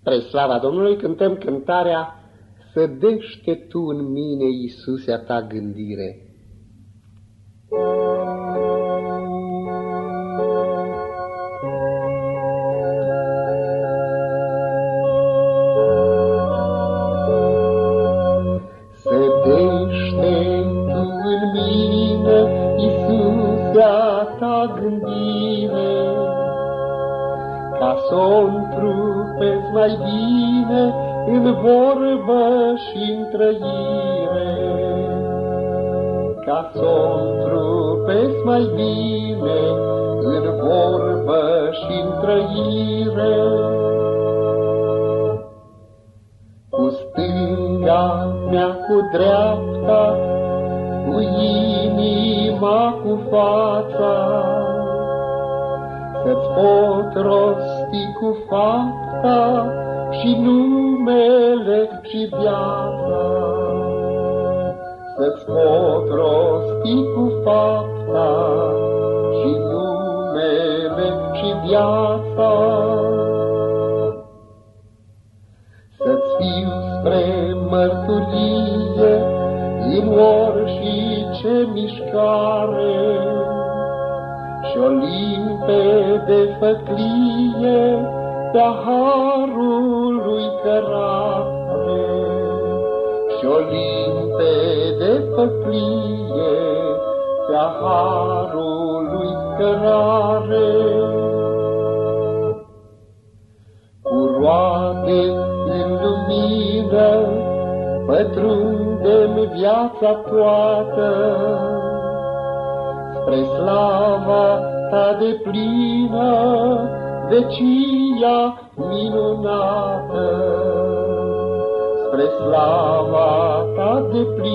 Spre slava Domnului cântăm cântarea Sădește Tu în mine, Iisuse, a Ta gândire. Sădește Tu în mine, Iisuse, a Ta gândire, ca să o întrupezi mai bine în vorbă și în trăire, ca să o întrupezi mai bine în vorbă și în trăire. Cu stânga mea, cu dreapta, cu inima, cu fața, Să-ți pot rosti cu fapta și numele și viața. Să-ți pot rosti cu fapta și numele și viața. Să-ți fiu spre mărturie în orice mișcare, și-o limpede făclie pe-a harului cărare. Și-o limpede făclie pe-a harului cărare. Cu roade în lumină pătrundem viața toată, spre slava ta de plină, vecia minunată. Spre slava ta de plină, vecia